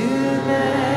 to me.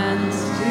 and.